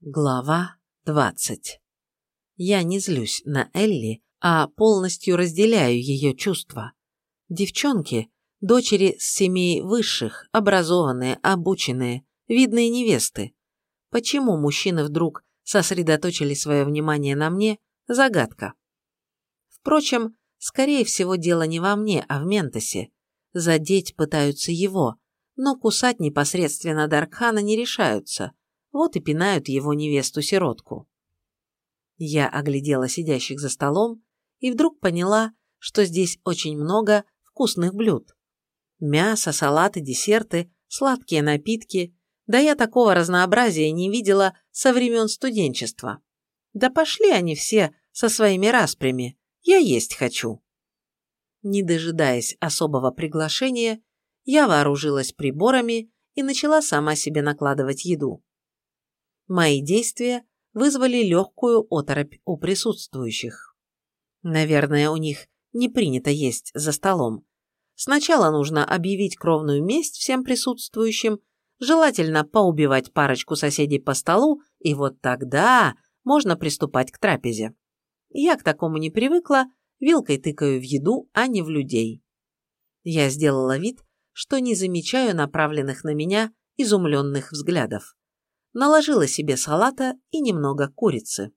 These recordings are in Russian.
Глава 20. Я не злюсь на Элли, а полностью разделяю ее чувства. Девчонки, дочери с семей высших, образованные, обученные, видные невесты. Почему мужчины вдруг сосредоточили свое внимание на мне – загадка. Впрочем, скорее всего, дело не во мне, а в Ментосе. Задеть пытаются его, но кусать непосредственно Даркхана не решаются – вот и пинают его невесту-сиротку. Я оглядела сидящих за столом и вдруг поняла, что здесь очень много вкусных блюд. Мясо, салаты, десерты, сладкие напитки. Да я такого разнообразия не видела со времен студенчества. Да пошли они все со своими распрями. Я есть хочу. Не дожидаясь особого приглашения, я вооружилась приборами и начала сама себе накладывать еду. Мои действия вызвали легкую оторопь у присутствующих. Наверное, у них не принято есть за столом. Сначала нужно объявить кровную месть всем присутствующим, желательно поубивать парочку соседей по столу, и вот тогда можно приступать к трапезе. Я к такому не привыкла, вилкой тыкаю в еду, а не в людей. Я сделала вид, что не замечаю направленных на меня изумленных взглядов наложила себе салата и немного курицы.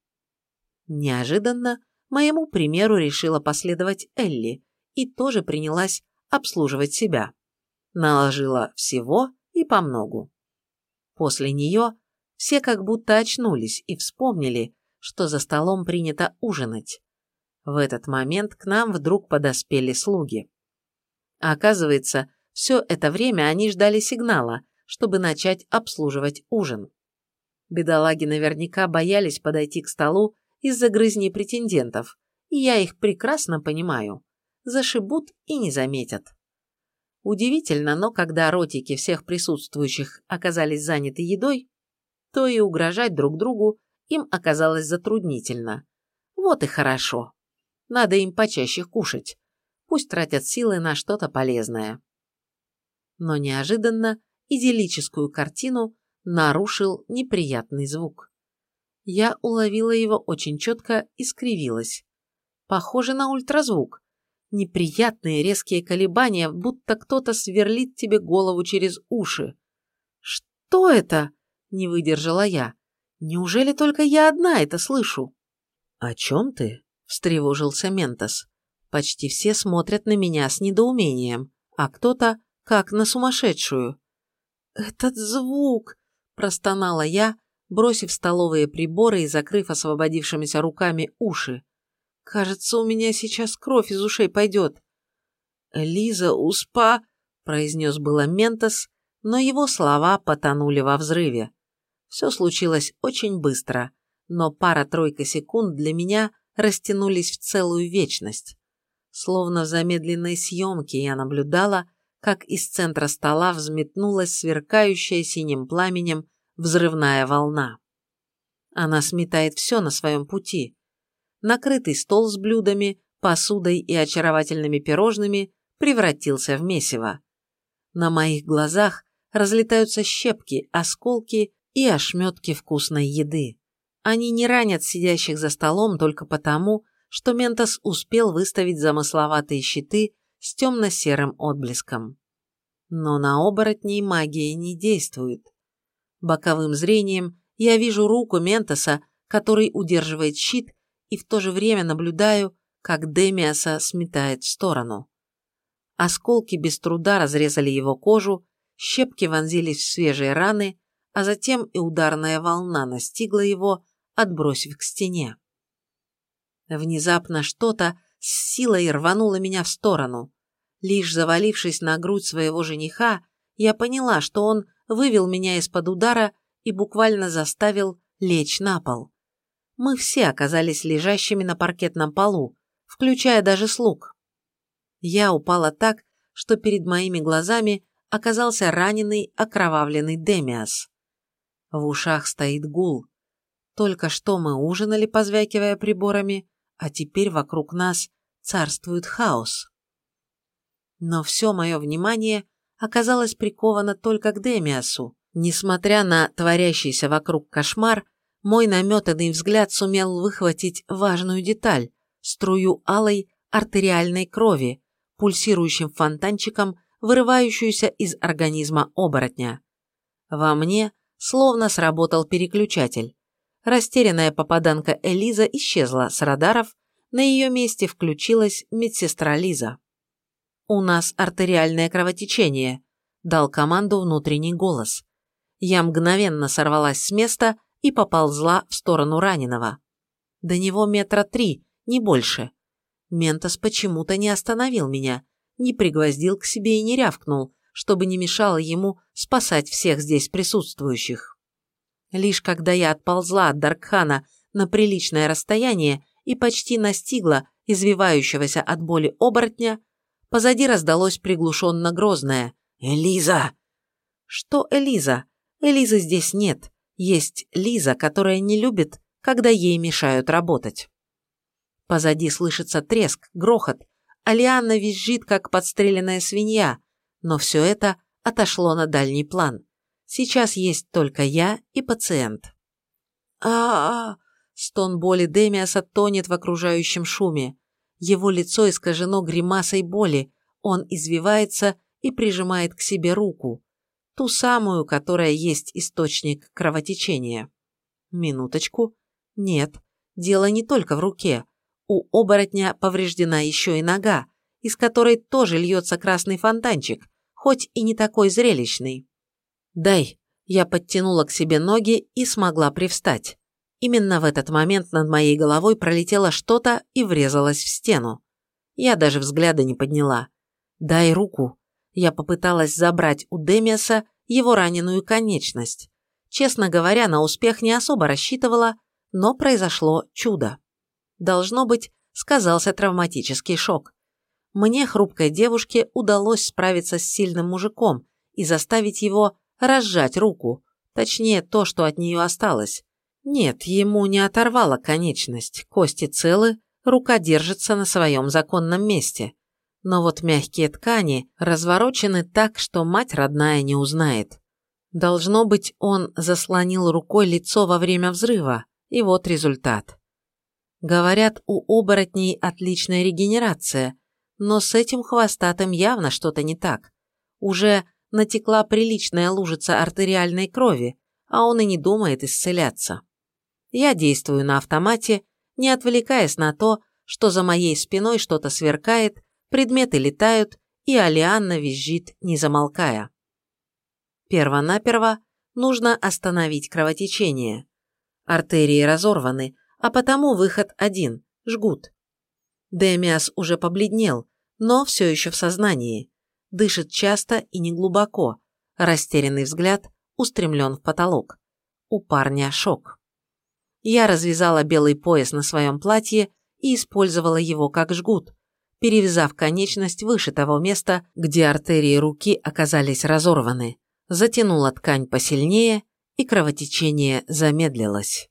Неожиданно моему примеру решила последовать Элли и тоже принялась обслуживать себя. Наложила всего и помногу. После нее все как будто очнулись и вспомнили, что за столом принято ужинать. В этот момент к нам вдруг подоспели слуги. Оказывается, все это время они ждали сигнала, чтобы начать обслуживать ужин. Бедолаги наверняка боялись подойти к столу из-за грызней претендентов, и я их прекрасно понимаю. Зашибут и не заметят. Удивительно, но когда ротики всех присутствующих оказались заняты едой, то и угрожать друг другу им оказалось затруднительно. Вот и хорошо. Надо им почаще кушать. Пусть тратят силы на что-то полезное. Но неожиданно идиллическую картину нарушил неприятный звук. Я уловила его очень четко и скривилась. Похоже на ультразвук. Неприятные резкие колебания, будто кто-то сверлит тебе голову через уши. «Что это?» – не выдержала я. «Неужели только я одна это слышу?» «О чем ты?» – встревожился Ментос. «Почти все смотрят на меня с недоумением, а кто-то как на сумасшедшую». «Этот звук!» Простонала я, бросив столовые приборы и закрыв освободившимися руками уши. «Кажется, у меня сейчас кровь из ушей пойдет». «Лиза, успа!» – произнес было Ментос, но его слова потонули во взрыве. Все случилось очень быстро, но пара-тройка секунд для меня растянулись в целую вечность. Словно в замедленной съемке я наблюдала, как из центра стола взметнулась сверкающая синим пламенем взрывная волна. Она сметает все на своем пути. Накрытый стол с блюдами, посудой и очаровательными пирожными превратился в месиво. На моих глазах разлетаются щепки, осколки и ошметки вкусной еды. Они не ранят сидящих за столом только потому, что Ментос успел выставить замысловатые щиты с темно-серым отблеском. Но на оборотней магия не действует. Боковым зрением я вижу руку Ментоса, который удерживает щит, и в то же время наблюдаю, как Демиаса сметает в сторону. Осколки без труда разрезали его кожу, щепки вонзились в свежие раны, а затем и ударная волна настигла его, отбросив к стене. Внезапно что-то с силой рвануло меня в сторону. Лишь завалившись на грудь своего жениха, я поняла, что он вывел меня из-под удара и буквально заставил лечь на пол. Мы все оказались лежащими на паркетном полу, включая даже слуг. Я упала так, что перед моими глазами оказался раненый, окровавленный Демиас. В ушах стоит гул. Только что мы ужинали, позвякивая приборами, а теперь вокруг нас царствует хаос. Но все мое внимание оказалось приковано только к Демиасу. Несмотря на творящийся вокруг кошмар, Мой наметанный взгляд сумел выхватить важную деталь – струю алой артериальной крови, пульсирующим фонтанчиком, вырывающуюся из организма оборотня. Во мне словно сработал переключатель. Растерянная попаданка Элиза исчезла с радаров, на ее месте включилась медсестра Лиза. «У нас артериальное кровотечение», – дал команду внутренний голос. Я мгновенно сорвалась с места и поползла в сторону раненого. До него метра три, не больше. Ментос почему-то не остановил меня, не пригвоздил к себе и не рявкнул, чтобы не мешало ему спасать всех здесь присутствующих. Лишь когда я отползла от Даркхана на приличное расстояние и почти настигла извивающегося от боли оборотня, позади раздалось приглушенно грозное «Элиза!». Что Элиза? Элизы здесь нет. Есть Лиза, которая не любит, когда ей мешают работать. Позади слышится треск, грохот, а Лианна визжит, как подстреленная свинья, но все это отошло на дальний план. Сейчас есть только я и пациент. а а, -а Стон боли Демиаса тонет в окружающем шуме. Его лицо искажено гримасой боли, он извивается и прижимает к себе руку. Ту самую, которая есть источник кровотечения. Минуточку. Нет, дело не только в руке. У оборотня повреждена еще и нога, из которой тоже льется красный фонтанчик, хоть и не такой зрелищный. «Дай!» Я подтянула к себе ноги и смогла привстать. Именно в этот момент над моей головой пролетело что-то и врезалось в стену. Я даже взгляда не подняла. «Дай руку!» Я попыталась забрать у Демиаса его раненую конечность. Честно говоря, на успех не особо рассчитывала, но произошло чудо. Должно быть, сказался травматический шок мне, хрупкой девушке, удалось справиться с сильным мужиком и заставить его разжать руку, точнее, то, что от нее осталось. Нет, ему не оторвало конечность, кости целы, рука держится на своем законном месте. Но вот мягкие ткани разворочены так, что мать родная не узнает. Должно быть, он заслонил рукой лицо во время взрыва, и вот результат. Говорят, у оборотней отличная регенерация, но с этим хвостатым явно что-то не так. Уже натекла приличная лужица артериальной крови, а он и не думает исцеляться. Я действую на автомате, не отвлекаясь на то, что за моей спиной что-то сверкает, предметы летают, и Алианна визжит, не замолкая. Первонаперво нужно остановить кровотечение. Артерии разорваны, а потому выход один – жгут. Демиас уже побледнел, но все еще в сознании. Дышит часто и неглубоко. Растерянный взгляд устремлен в потолок. У парня шок. Я развязала белый пояс на своем платье и использовала его как жгут, перевязав конечность выше того места, где артерии руки оказались разорваны. Затянула ткань посильнее, и кровотечение замедлилось.